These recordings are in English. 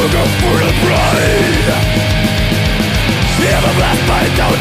Go for the bride Never blessed by doubt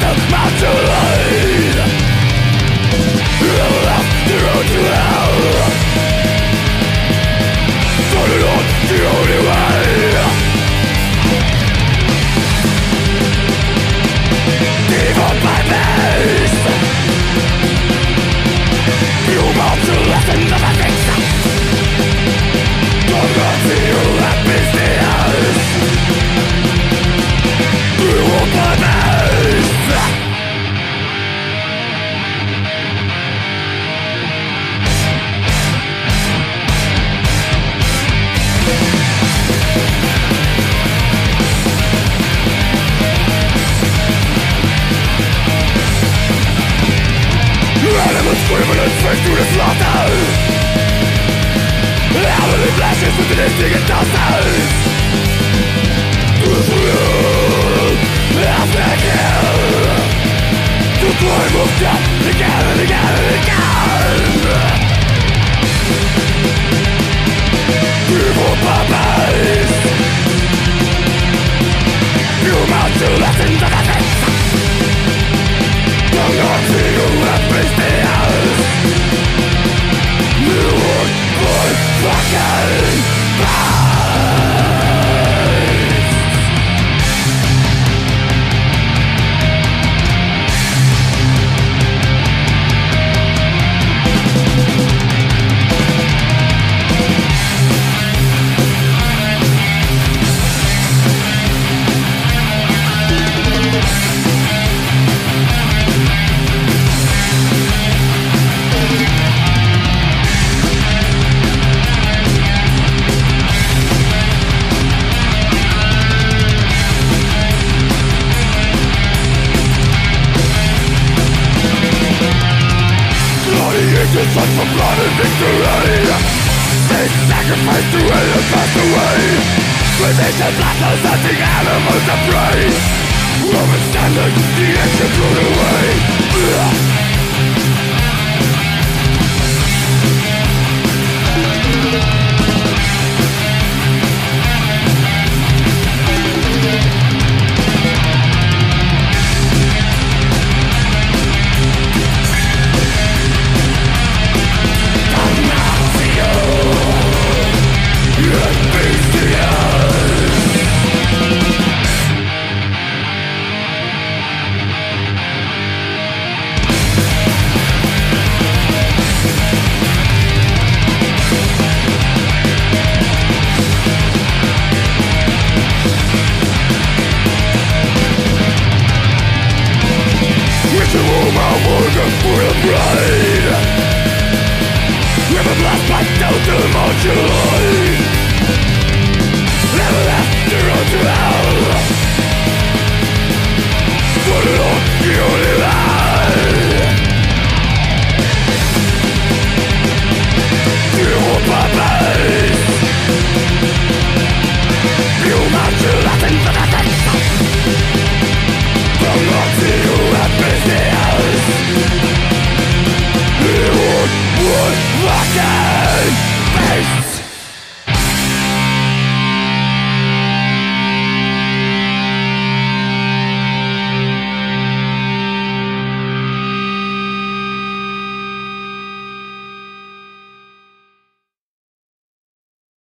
Swift to the slaughter? sun for blood and victory. They sacrifice to end and pass away. With ancient blackness animals of prey Woman standing.